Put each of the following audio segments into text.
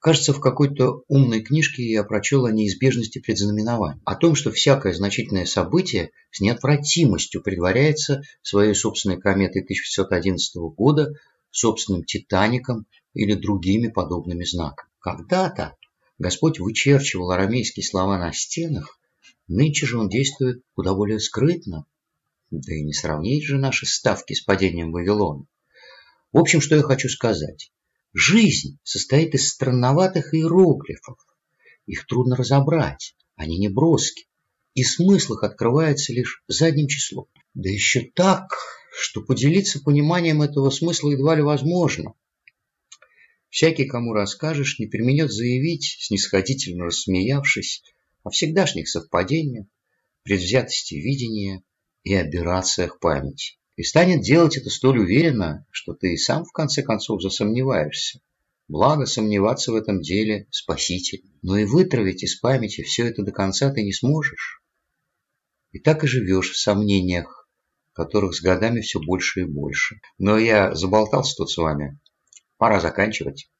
Кажется, в какой-то умной книжке я прочел о неизбежности предзнаменования, о том, что всякое значительное событие с неотвратимостью предваряется своей собственной кометой 1611 года, собственным «Титаником» или другими подобными знаками. Когда-то Господь вычерчивал арамейские слова на стенах, нынче же он действует куда более скрытно. Да и не сравнить же наши ставки с падением Вавилона. В общем, что я хочу сказать. Жизнь состоит из странноватых иероглифов. Их трудно разобрать, они не броски, и смысл их открывается лишь задним числом. Да еще так, что поделиться пониманием этого смысла едва ли возможно. Всякий, кому расскажешь, не применет заявить, снисходительно рассмеявшись, о всегдашних совпадениях, предвзятости видения и аберрациях памяти и станет делать это столь уверенно, что ты и сам в конце концов засомневаешься. Благо, сомневаться в этом деле спаситель. Но и вытравить из памяти все это до конца ты не сможешь. И так и живешь в сомнениях, которых с годами все больше и больше. Но я заболтался тут с вами. Пора заканчивать.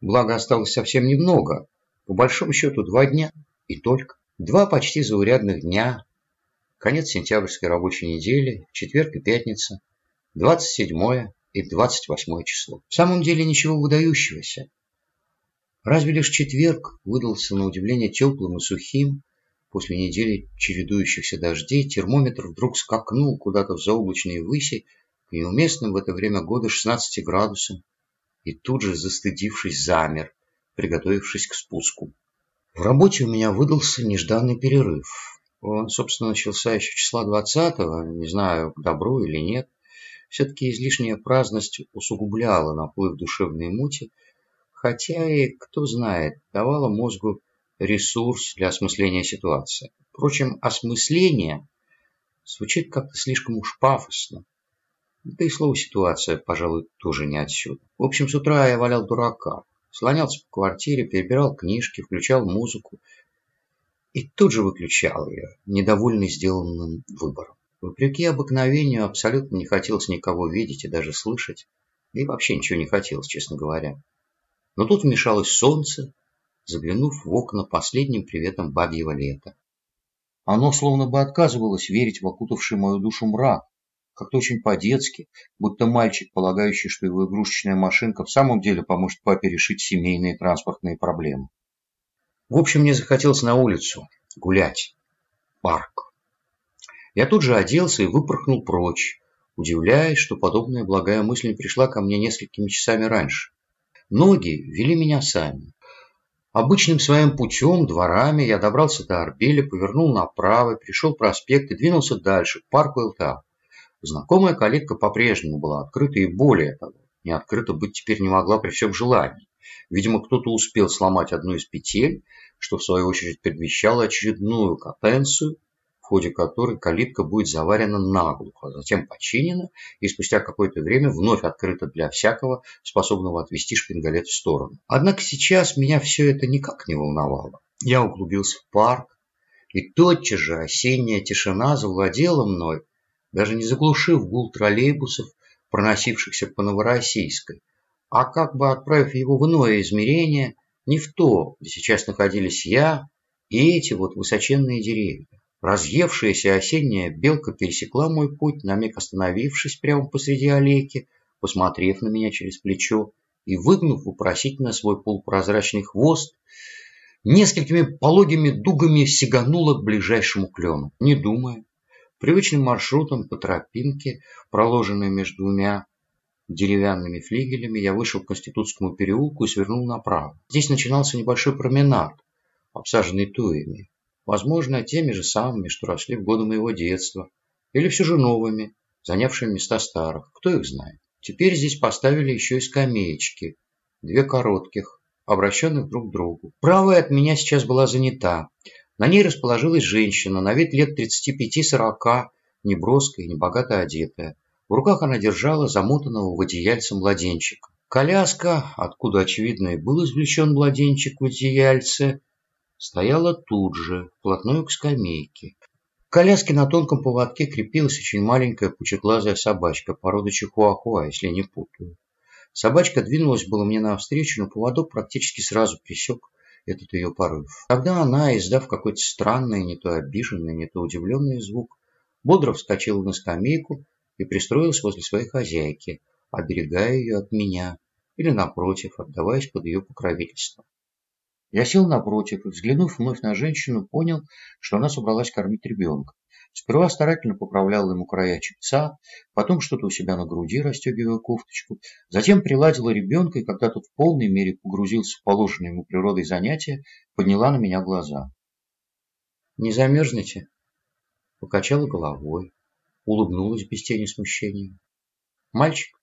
Благо, осталось совсем немного. По большому счету, два дня и только. Два почти заурядных дня, Конец сентябрьской рабочей недели, четверг и пятница, 27 и 28 число. В самом деле ничего выдающегося. Разве лишь четверг выдался на удивление теплым и сухим. После недели чередующихся дождей термометр вдруг скакнул куда-то в заоблачные выси к неуместным в это время года 16 градусам и тут же, застыдившись, замер, приготовившись к спуску. В работе у меня выдался нежданный перерыв. Он, собственно, начался еще числа 20-го, не знаю, к добру или нет. Все-таки излишняя праздность усугубляла наплыв душевной мути, хотя и, кто знает, давала мозгу ресурс для осмысления ситуации. Впрочем, осмысление звучит как-то слишком уж пафосно. Да и слово «ситуация», пожалуй, тоже не отсюда. В общем, с утра я валял дурака. Слонялся по квартире, перебирал книжки, включал музыку, и тут же выключал ее, недовольный сделанным выбором. Вопреки обыкновению абсолютно не хотелось никого видеть и даже слышать, да и вообще ничего не хотелось, честно говоря. Но тут вмешалось солнце, заглянув в окна последним приветом бабьего лета. Оно словно бы отказывалось верить в окутавший мою душу мрак, как-то очень по-детски, будто мальчик, полагающий, что его игрушечная машинка в самом деле поможет папе решить семейные транспортные проблемы. В общем, мне захотелось на улицу гулять. Парк. Я тут же оделся и выпорхнул прочь, удивляясь, что подобная благая мысль пришла ко мне несколькими часами раньше. Ноги вели меня сами. Обычным своим путем, дворами, я добрался до Арбеля, повернул направо, перешел проспект и двинулся дальше, к парку ЛТА. Знакомая калитка по-прежнему была открыта и более того, не открыта быть теперь не могла при всем желании. Видимо, кто-то успел сломать одну из петель, что в свою очередь предвещало очередную катенцию, в ходе которой калитка будет заварена наглухо, затем починена и спустя какое-то время вновь открыта для всякого, способного отвести шпингалет в сторону. Однако сейчас меня все это никак не волновало. Я углубился в парк, и тотчас же осенняя тишина завладела мной, даже не заглушив гул троллейбусов, проносившихся по Новороссийской, а как бы отправив его в иное измерение, не в то, где сейчас находились я и эти вот высоченные деревья. Разъевшаяся осенняя белка пересекла мой путь, на миг остановившись прямо посреди аллейки, посмотрев на меня через плечо и выгнув вопросительно свой полупрозрачный хвост, несколькими пологими дугами сиганула к ближайшему клену, не думая. Привычным маршрутом по тропинке, проложенной между двумя деревянными флигелями, я вышел к Конститутскому переулку и свернул направо. Здесь начинался небольшой променад, обсаженный туями. Возможно, теми же самыми, что росли в годы моего детства. Или все же новыми, занявшими места старых. Кто их знает. Теперь здесь поставили еще и скамеечки. Две коротких, обращенных друг к другу. Правая от меня сейчас была занята. На ней расположилась женщина, на вид лет 35-40, неброская и небогато одетая. В руках она держала замотанного в одеяльце младенчика. Коляска, откуда, очевидно, и был извлечен младенчик в одеяльце, стояла тут же, вплотную к скамейке. К коляске на тонком поводке крепилась очень маленькая пучеглазая собачка породы чихуахуа, если не путаю. Собачка двинулась было мне навстречу, но поводок практически сразу присек этот ее порыв. Тогда она, издав какой-то странный, не то обиженный, не то удивленный звук, бодро вскочила на скамейку и пристроилась возле своей хозяйки, оберегая ее от меня или, напротив, отдаваясь под ее покровительство. Я сел напротив и, взглянув вновь на женщину, понял, что она собралась кормить ребенка. Сперва старательно поправляла ему края чепца, потом что-то у себя на груди, расстегивая кофточку, затем приладила ребенка, и когда тот в полной мере погрузился в положенное ему природой занятие, подняла на меня глаза. «Не замерзнете?» Покачала головой, улыбнулась без тени смущения. «Мальчик?»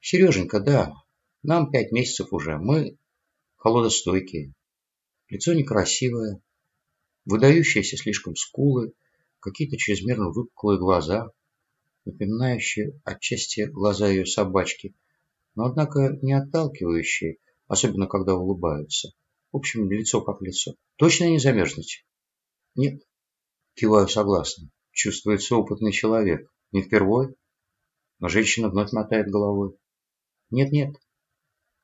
«Сереженька, да. Нам пять месяцев уже. Мы холодостойкие. Лицо некрасивое, выдающиеся слишком скулы, какие-то чрезмерно выпуклые глаза, напоминающие отчасти глаза ее собачки, но, однако, не отталкивающие, особенно когда улыбаются. В общем, лицо как лицо. Точно не замерзнете? Нет. Киваю согласно. Чувствуется опытный человек. Не впервой? Но женщина вновь мотает головой. Нет-нет.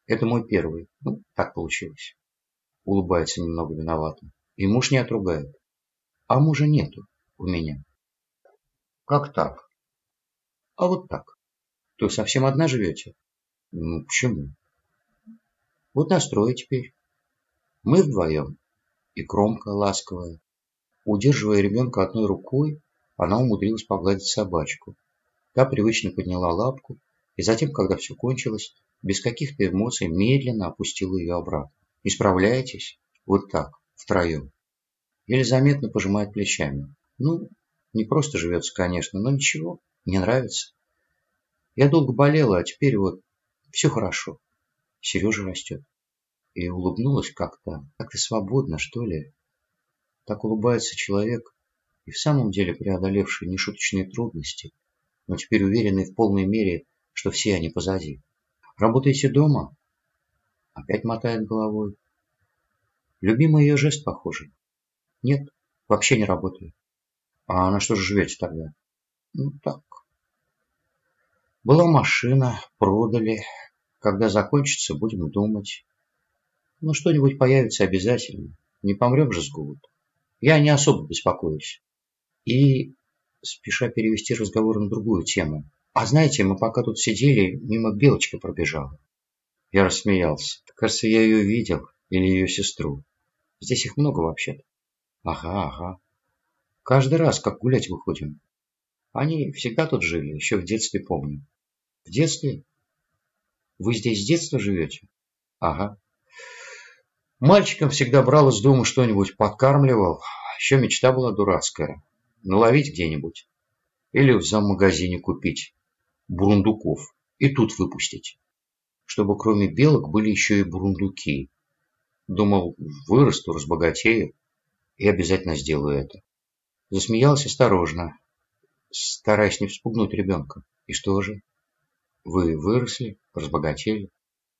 Это мой первый. Ну, так получилось. Улыбается немного виновато. И муж не отругает. А мужа нету у меня. Как так? А вот так. То совсем одна живете? Ну, почему? Вот настрой теперь. Мы вдвоем. И кромка ласковая. Удерживая ребенка одной рукой, она умудрилась погладить собачку. Та привычно подняла лапку, и затем, когда все кончилось, без каких-то эмоций медленно опустила ее обратно. Не справляетесь? Вот так, втроем. Еле заметно пожимает плечами. Ну, не просто живется, конечно, но ничего, мне нравится. Я долго болела, а теперь вот все хорошо. Сережа растет. И улыбнулась как-то, как-то свободно, что ли. Так улыбается человек, и в самом деле преодолевший нешуточные трудности, но теперь уверенный в полной мере, что все они позади. Работаете дома? Опять мотает головой. Любимый ее жест похожий. Нет, вообще не работаю. А на что же живете тогда? Ну, так. Была машина, продали. Когда закончится, будем думать. Ну, что-нибудь появится обязательно. Не помрем же с голоду. Я не особо беспокоюсь. И, спеша перевести разговор на другую тему. А знаете, мы пока тут сидели, мимо белочка пробежала. Я рассмеялся. Кажется, я ее видел. Или ее сестру. Здесь их много вообще-то. Ага, ага. Каждый раз, как гулять выходим. Они всегда тут жили, еще в детстве помню. В детстве? Вы здесь с детства живете? Ага. Мальчиком всегда брал из дома что-нибудь, подкармливал. Еще мечта была дурацкая. Наловить где-нибудь. Или в заммагазине купить. Бурундуков. И тут выпустить. Чтобы кроме белок были еще и бурундуки. Думал, вырасту, разбогатею. И обязательно сделаю это. Засмеялась осторожно, стараясь не вспугнуть ребенка. И что же? Вы выросли, разбогатели?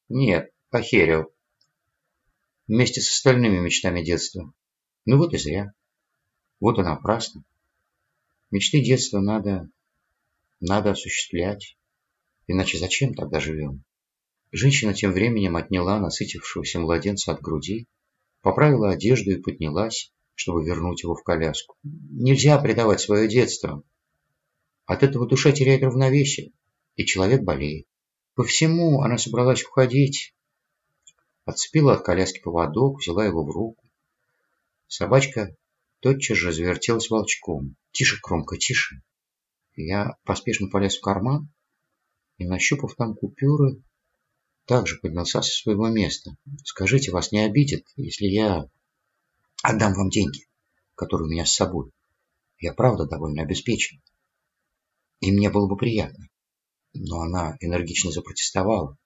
Нет, похерил. Вместе с остальными мечтами детства. Ну вот и зря. Вот и напрасно. Мечты детства надо... надо осуществлять. Иначе зачем тогда живем? Женщина тем временем отняла насытившегося младенца от груди, поправила одежду и поднялась, чтобы вернуть его в коляску. Нельзя предавать свое детство. От этого душа теряет равновесие, и человек болеет. По всему она собралась уходить. Отцепила от коляски поводок, взяла его в руку. Собачка тотчас же завертелась волчком. «Тише, Кромка, тише!» Я поспешно полез в карман и, нащупав там купюры, также поднялся со своего места. «Скажите, вас не обидит, если я Отдам вам деньги, которые у меня с собой. Я правда довольно обеспечен. И мне было бы приятно. Но она энергично запротестовала,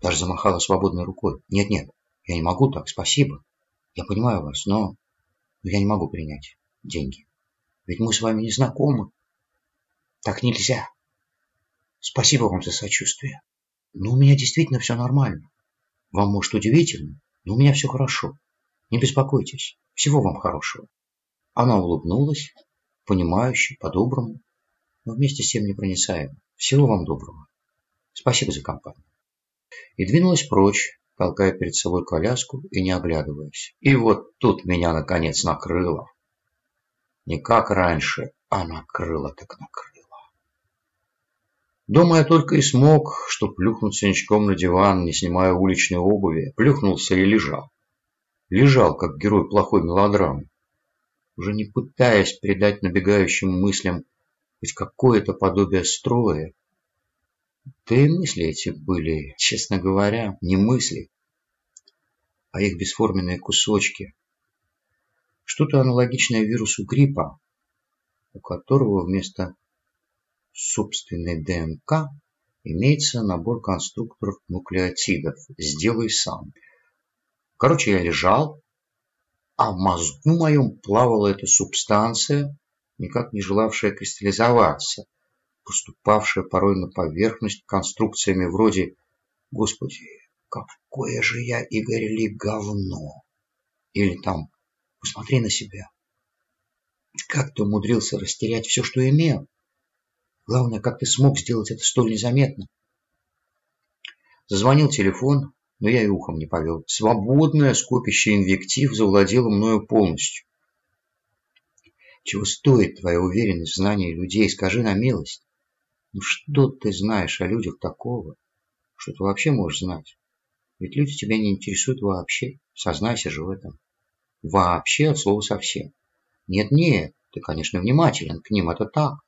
даже замахала свободной рукой. Нет-нет, я не могу так, спасибо. Я понимаю вас, но я не могу принять деньги. Ведь мы с вами не знакомы. Так нельзя. Спасибо вам за сочувствие. Но у меня действительно все нормально. Вам, может, удивительно, но у меня все хорошо. Не беспокойтесь. Всего вам хорошего. Она улыбнулась, понимающе, по-доброму, но вместе с тем непроницаемо. Всего вам доброго. Спасибо за компанию. и двинулась прочь, толкая перед собой коляску и не оглядываясь. И вот тут меня наконец накрыло. Не как раньше, а накрыло так накрыло. Дома я только и смог, что плюхнуться ничком на диван, не снимая уличной обуви, плюхнулся и лежал. Лежал, как герой плохой мелодрамы, уже не пытаясь придать набегающим мыслям хоть какое-то подобие строя. Да и мысли эти были, честно говоря, не мысли, а их бесформенные кусочки. Что-то аналогичное вирусу гриппа, у которого вместо собственной ДНК имеется набор конструкторов нуклеотидов. Сделай сам. Короче, я лежал, а в мозгу моем плавала эта субстанция, никак не желавшая кристаллизоваться, поступавшая порой на поверхность конструкциями вроде «Господи, какое же я, Игорь Ли, говно!» или там «Посмотри на себя! Как ты умудрился растерять все, что имел?» Главное, как ты смог сделать это столь незаметно? Зазвонил телефон, но я и ухом не повел. Свободное скопище инвектив завладело мною полностью. Чего стоит твоя уверенность в знании людей? Скажи на милость. Ну что ты знаешь о людях такого, что ты вообще можешь знать? Ведь люди тебя не интересуют вообще. Сознайся же в этом. Вообще от слова совсем. Нет-нет, ты, конечно, внимателен к ним, это так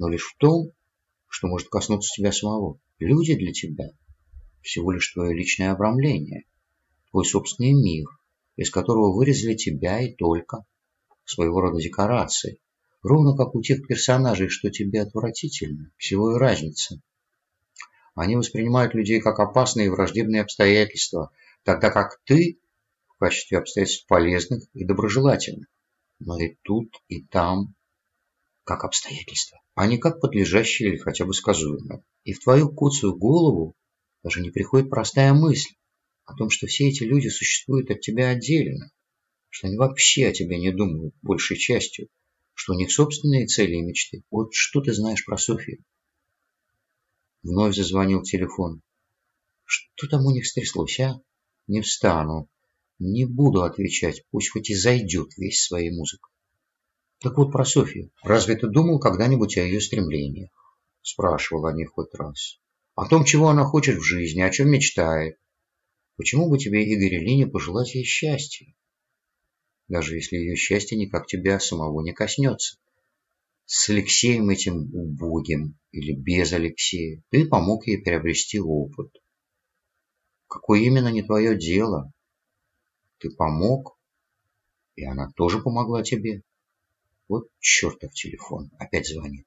но лишь в том, что может коснуться тебя самого. Люди для тебя всего лишь твое личное обрамление, твой собственный мир, из которого вырезали тебя и только своего рода декорации, ровно как у тех персонажей, что тебе отвратительно, всего и разница. Они воспринимают людей как опасные и враждебные обстоятельства, тогда как ты качестве обстоятельств полезных и доброжелательных. Но и тут, и там как обстоятельства а не как подлежащее или хотя бы сказуемое. И в твою куцую голову даже не приходит простая мысль о том, что все эти люди существуют от тебя отдельно, что они вообще о тебе не думают большей частью, что у них собственные цели и мечты. Вот что ты знаешь про Софию? Вновь зазвонил телефон. Что там у них стряслось, а? Не встану. Не буду отвечать, пусть хоть и зайдет весь своей музыкой. Так вот про Софью. Разве ты думал когда-нибудь о ее стремлениях? Спрашивал о них хоть раз. О том, чего она хочет в жизни, о чем мечтает. Почему бы тебе, Игорь Ильине, пожелать ей счастья? Даже если ее счастье никак тебя самого не коснется. С Алексеем этим убогим или без Алексея ты помог ей приобрести опыт. Какое именно не твое дело. Ты помог, и она тоже помогла тебе. Вот чертов телефон. Опять звонит.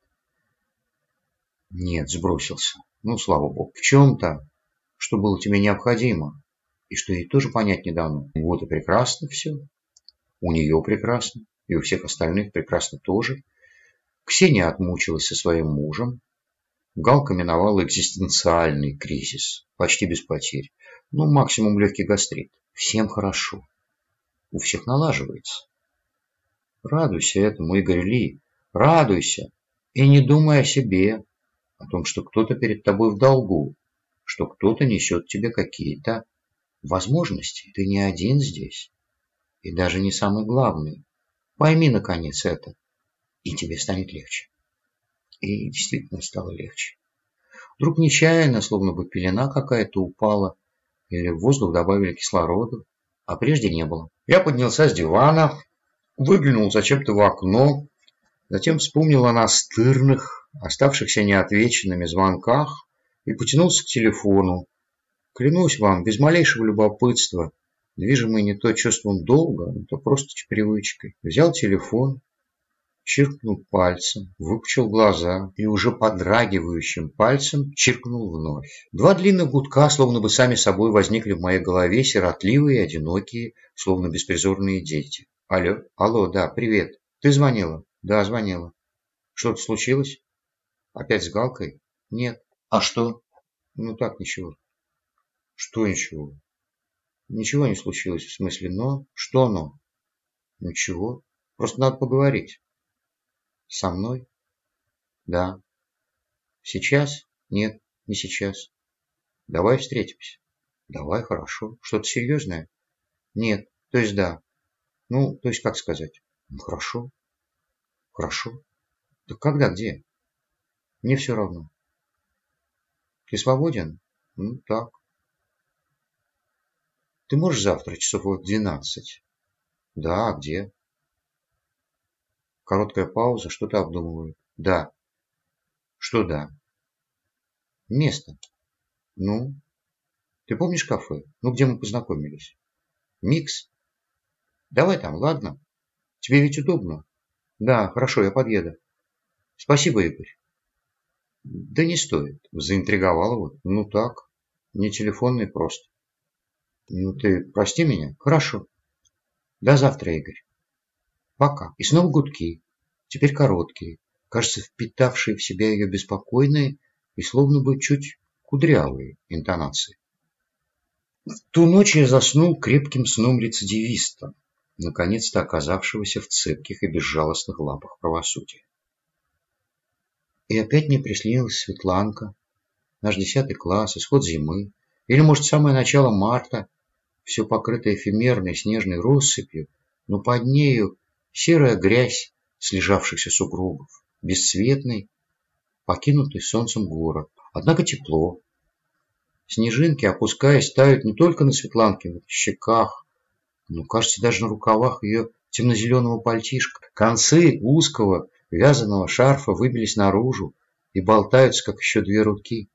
Нет, сбросился. Ну, слава богу. В чем-то, что было тебе необходимо. И что ей тоже понять не дано. Вот и прекрасно все. У нее прекрасно. И у всех остальных прекрасно тоже. Ксения отмучилась со своим мужем. Галка миновала экзистенциальный кризис. Почти без потерь. Ну, максимум легкий гастрит. Всем хорошо. У всех налаживается. Радуйся этому, Игорь Ли, радуйся. И не думай о себе, о том, что кто-то перед тобой в долгу, что кто-то несет тебе какие-то возможности. Ты не один здесь. И даже не самый главный. Пойми, наконец, это, и тебе станет легче. И действительно стало легче. Вдруг нечаянно, словно бы пелена какая-то упала, или в воздух добавили кислорода, а прежде не было. Я поднялся с дивана, выглянул зачем-то в окно, затем вспомнил о настырных, оставшихся неотвеченными звонках и потянулся к телефону. Клянусь вам, без малейшего любопытства, движимый не то чувством долга, не то просто привычкой, взял телефон, чиркнул пальцем, выпучил глаза и уже подрагивающим пальцем чиркнул вновь. Два длинных гудка, словно бы сами собой, возникли в моей голове, сиротливые, одинокие, словно беспризорные дети. Алло, алло, да, привет. Ты звонила? Да, звонила. Что-то случилось? Опять с Галкой? Нет. А что? Ну так, ничего. Что ничего? Ничего не случилось, в смысле, но? Что но? Ничего. Просто надо поговорить. Со мной? Да. Сейчас? Нет, не сейчас. Давай встретимся. Давай, хорошо. Что-то серьезное? Нет. То есть да. Ну, то есть как сказать? Ну, хорошо. Хорошо. Так когда, где? Мне все равно. Ты свободен? Ну, так. Ты можешь завтра часов в двенадцать? Да, а где? Короткая пауза, что-то обдумывает. Да. Что да? Место. Ну? Ты помнишь кафе? Ну, где мы познакомились? Микс? Давай там, ладно? Тебе ведь удобно? Да, хорошо, я подъеду. Спасибо, Игорь. Да не стоит. Заинтриговал его. Ну так, не телефонный просто. Ну ты прости меня? Хорошо. До завтра, Игорь. Пока. И снова гудки. Теперь короткие. Кажется, впитавшие в себя ее беспокойные и словно бы чуть кудрявые интонации. В ту ночь я заснул крепким сном рецидивиста, наконец-то оказавшегося в цепких и безжалостных лапах правосудия. И опять мне приснилась Светланка, наш десятый класс, исход зимы, или, может, самое начало марта, все покрытое эфемерной снежной россыпью, но под нею серая грязь слежавшихся сугробов, бесцветный, покинутый солнцем город. Однако тепло. Снежинки, опускаясь, тают не только на Светланкиных щеках, но, кажется, даже на рукавах ее темно-зеленого пальтишка. Концы узкого вязаного шарфа выбились наружу и болтаются, как еще две руки.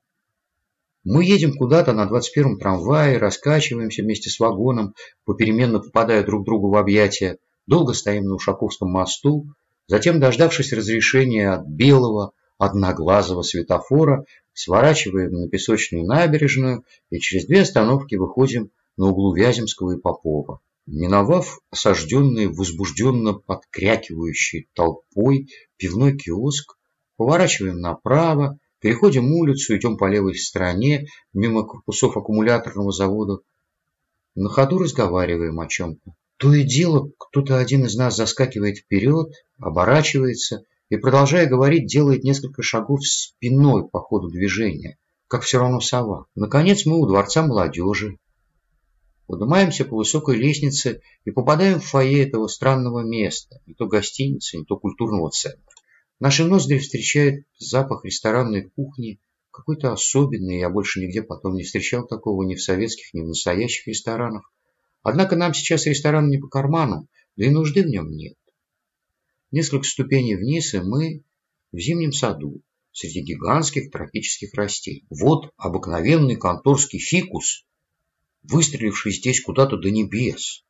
Мы едем куда-то на 21-м трамвае, раскачиваемся вместе с вагоном, попеременно попадая друг другу в объятия, долго стоим на Ушаковском мосту, затем, дождавшись разрешения от белого, одноглазого светофора, сворачиваем на песочную набережную и через две остановки выходим на углу Вяземского и Попова. Миновав осажденный, возбужденно подкрякивающий толпой пивной киоск, поворачиваем направо, переходим улицу, идем по левой стороне, мимо корпусов аккумуляторного завода. На ходу разговариваем о чем-то. То и дело, кто-то один из нас заскакивает вперед, оборачивается и, продолжая говорить, делает несколько шагов спиной по ходу движения, как все равно сова. Наконец мы у Дворца молодежи, Поднимаемся по высокой лестнице и попадаем в фойе этого странного места, не то гостиницы, не то культурного центра. Наши ноздри встречает запах ресторанной кухни, какой-то особенный, я больше нигде потом не встречал такого ни в советских, ни в настоящих ресторанах. Однако нам сейчас ресторан не по карману, да и нужды в нем нет. Несколько ступеней вниз, и мы в зимнем саду, среди гигантских тропических растений. Вот обыкновенный конторский фикус, выстреливший здесь куда-то до небес,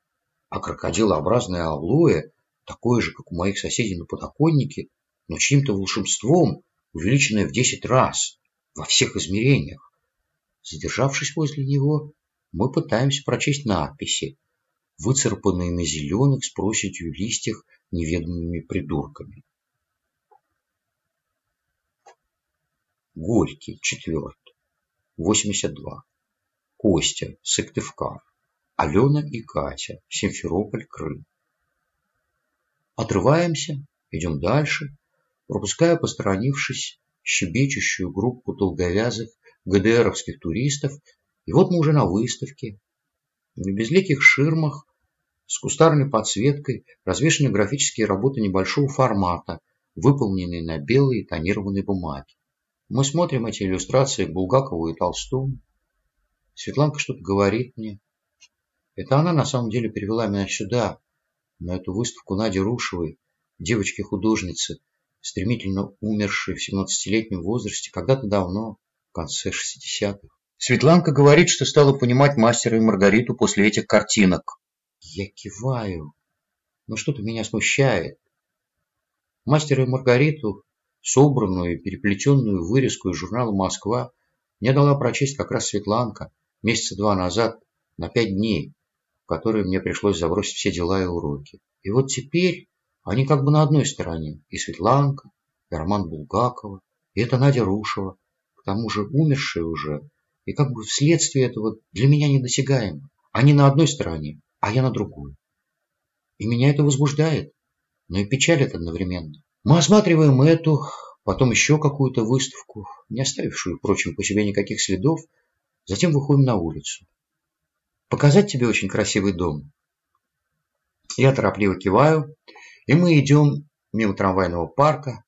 а крокодилообразное алоэ, такое же, как у моих соседей на подоконнике, но чьим-то волшебством, увеличенное в десять раз, во всех измерениях. Задержавшись возле него, мы пытаемся прочесть надписи, выцарапанные на зеленых с проседью листьях неведомыми придурками. Горький, четвертый, восемьдесят два. Костя, Сыктывкар, Алена и Катя, Симферополь, Крым. Отрываемся, идем дальше, пропуская посторонившись щебечущую группу долговязых ГДРовских туристов, и вот мы уже на выставке. На безликих ширмах с кустарной подсветкой развешаны графические работы небольшого формата, выполненные на белой тонированной бумаге. Мы смотрим эти иллюстрации Булгакову и Толстому, Светланка что-то говорит мне. Это она на самом деле перевела меня сюда, на эту выставку Нади Рушевой, девочки-художницы, стремительно умершей в 17-летнем возрасте, когда-то давно, в конце 60-х. Светланка говорит, что стала понимать мастера и Маргариту после этих картинок. Я киваю, но что-то меня смущает. Мастера и Маргариту, собранную и переплетенную вырезку из журнала «Москва», мне дала прочесть как раз Светланка, месяца два назад на пять дней, в которые мне пришлось забросить все дела и уроки. И вот теперь они как бы на одной стороне. И Светланка, и Роман Булгакова, и это Надя Рушева, к тому же умершая уже, и как бы вследствие этого для меня недосягаемо. Они на одной стороне, а я на другой. И меня это возбуждает, но и печалит одновременно. Мы осматриваем эту, потом еще какую-то выставку, не оставившую, впрочем, по себе никаких следов, Затем выходим на улицу. Показать тебе очень красивый дом? Я торопливо киваю, и мы идем мимо трамвайного парка,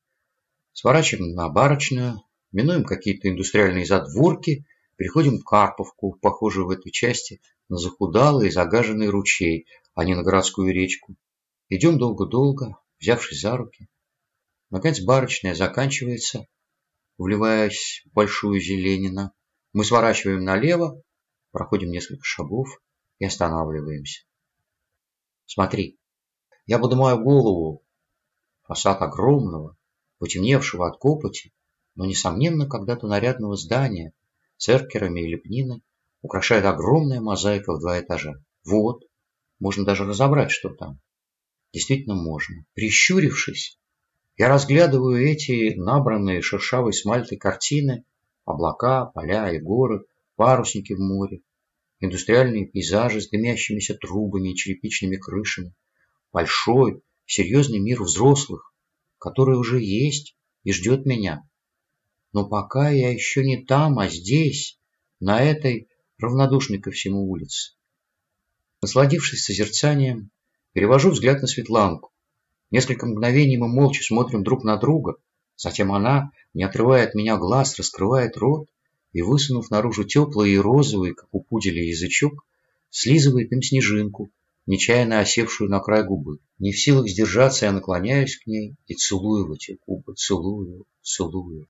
сворачиваем на Барочную, минуем какие-то индустриальные задворки, переходим в Карповку, похожую в этой части на захудалый и загаженный ручей, а не на городскую речку. Идем долго-долго, взявшись за руки. Наконец Барочная заканчивается, вливаясь в большую зеленина. Мы сворачиваем налево, проходим несколько шагов и останавливаемся. Смотри, я поднимаю голову. Фасад огромного, потемневшего от копоти, но, несомненно, когда-то нарядного здания с эркерами и лепниной украшает огромная мозаика в два этажа. Вот, можно даже разобрать, что там. Действительно можно. Прищурившись, я разглядываю эти набранные шершавой смальтой картины, облака, поля и горы, парусники в море, индустриальные пейзажи с дымящимися трубами и черепичными крышами, большой, серьезный мир взрослых, который уже есть и ждет меня. Но пока я еще не там, а здесь, на этой равнодушной ко всему улице. Насладившись созерцанием, перевожу взгляд на Светланку. Несколько мгновений мы молча смотрим друг на друга, затем она, не отрывая от меня глаз, раскрывает рот и, высунув наружу теплый и розовый, как у пуделя, язычок, слизывает им снежинку, нечаянно осевшую на край губы. Не в силах сдержаться, я наклоняюсь к ней и целую в эти губы, целую, целую.